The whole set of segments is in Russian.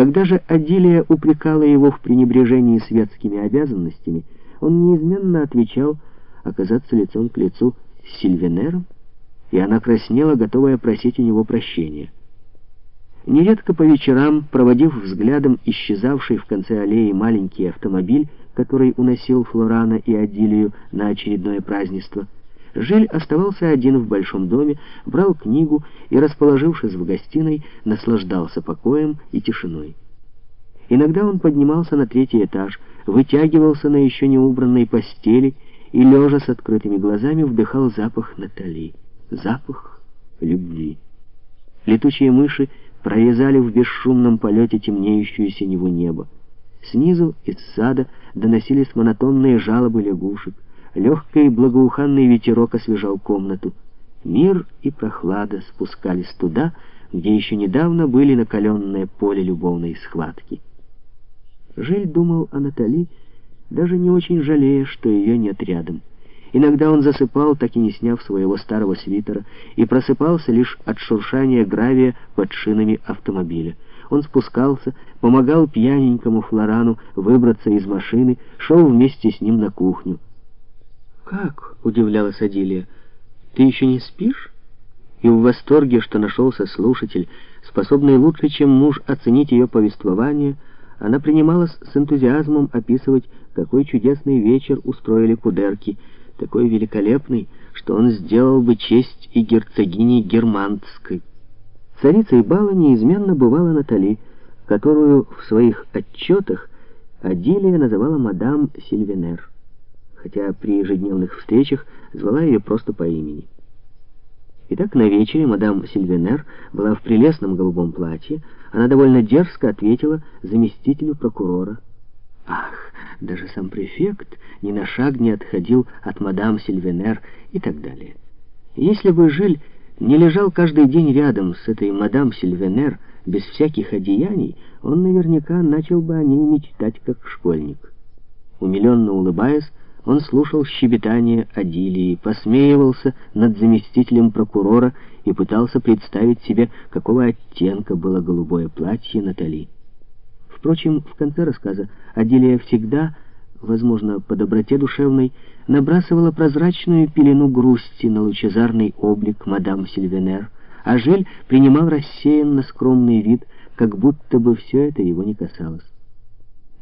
Когда же Адилия упрекала его в пренебрежении светскими обязанностями, он неизменно отвечал оказаться лицом к лицу с Сильвенером, и она краснела, готовая просить у него прощения. Нередко по вечерам, проводив взглядом исчезавший в конце аллеи маленький автомобиль, который уносил Флорана и Адилию на очередное празднество, Жиль оставался один в большом доме, брал книгу и, расположившись в гостиной, наслаждался покоем и тишиной. Иногда он поднимался на третий этаж, вытягивался на еще не убранной постели и, лежа с открытыми глазами, вдыхал запах Натали, запах любви. Летучие мыши прорезали в бесшумном полете темнеющую синеву неба. Снизу, из сада, доносились монотонные жалобы лягушек. Легкий благоуханный ветерок освежал комнату. Мир и прохлада спускались туда, где еще недавно были накаленное поле любовной схватки. Жиль думал о Натали, даже не очень жалея, что ее нет рядом. Иногда он засыпал, так и не сняв своего старого свитера, и просыпался лишь от шуршания гравия под шинами автомобиля. Он спускался, помогал пьяненькому Флорану выбраться из машины, шел вместе с ним на кухню. «Как?» — удивлялась Адилия. «Ты еще не спишь?» И в восторге, что нашелся слушатель, способный лучше, чем муж, оценить ее повествование, она принималась с энтузиазмом описывать, какой чудесный вечер устроили кудерки, такой великолепный, что он сделал бы честь и герцогине Германской. Царицей бала неизменно бывала Натали, которую в своих отчетах Адилия называла мадам Сильвенер хотя при ежедневных встречах звала ее просто по имени. Итак, на вечере мадам Сильвенер была в прелестном голубом платье. Она довольно дерзко ответила заместителю прокурора. Ах, даже сам префект ни на шаг не отходил от мадам Сильвенер и так далее. Если бы Жиль не лежал каждый день рядом с этой мадам Сильвенер без всяких одеяний, он наверняка начал бы о ней мечтать как школьник. Умиленно улыбаясь, он слушал щебетание Адилии, посмеивался над заместителем прокурора и пытался представить себе, какого оттенка было голубое платье Натали. Впрочем, в конце рассказа Адилия всегда, возможно, по доброте душевной, набрасывала прозрачную пелену грусти на лучезарный облик мадам Сильвенер, а Жиль принимал рассеянно скромный вид, как будто бы все это его не касалось.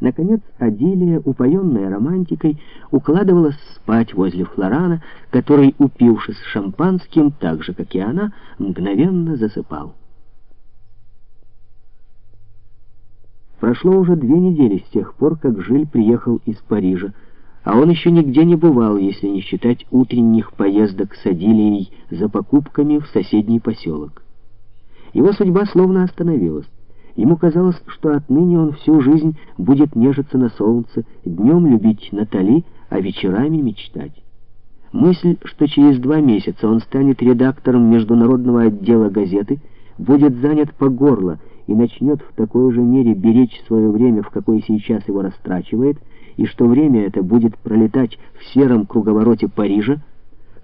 Наконец, Адилия, упоенная романтикой, укладывалась спать возле Флорана, который, упившись шампанским, так же, как и она, мгновенно засыпал. Прошло уже две недели с тех пор, как Жиль приехал из Парижа, а он еще нигде не бывал, если не считать утренних поездок с Адилией за покупками в соседний поселок. Его судьба словно остановилась. Ему казалось, что отныне он всю жизнь будет нежиться на солнце, днем любить Натали, а вечерами мечтать. Мысль, что через два месяца он станет редактором международного отдела газеты, будет занят по горло и начнет в такой же мере беречь свое время, в какой сейчас его растрачивает, и что время это будет пролетать в сером круговороте Парижа,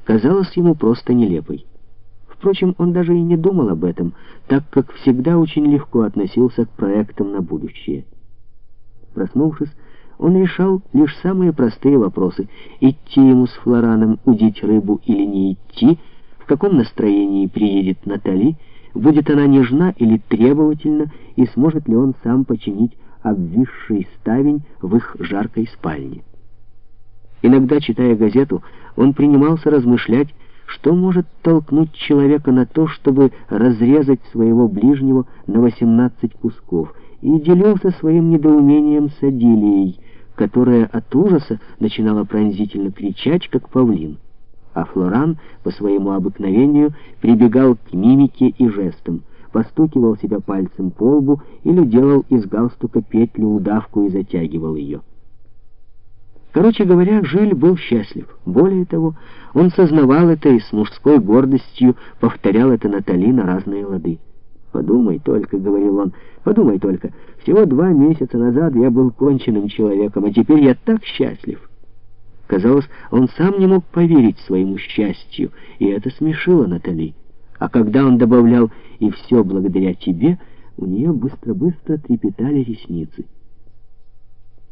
казалось ему просто нелепой. Впрочем, он даже и не думал об этом, так как всегда очень легко относился к проектам на будущее. Проснувшись, он решал лишь самые простые вопросы. Идти ему с Флораном удить рыбу или не идти, в каком настроении приедет Натали, будет она нежна или требовательна, и сможет ли он сам починить обвисший ставень в их жаркой спальне. Иногда, читая газету, он принимался размышлять, что может толкнуть человека на то, чтобы разрезать своего ближнего на 18 кусков, и делился своим недоумением с Адилией, которая от ужаса начинала пронзительно кричать, как павлин. А Флоран, по своему обыкновению, прибегал к мимике и жестам, постукивал себя пальцем по лбу или делал из галстука петлю удавку и затягивал ее. Короче говоря, Жиль был счастлив. Более того, он сознавал это и с мужской гордостью повторял это Натали на разные лады. «Подумай только», — говорил он, — «подумай только, всего два месяца назад я был конченным человеком, а теперь я так счастлив». Казалось, он сам не мог поверить своему счастью, и это смешило Натали. А когда он добавлял «и все благодаря тебе», у нее быстро-быстро трепетали ресницы.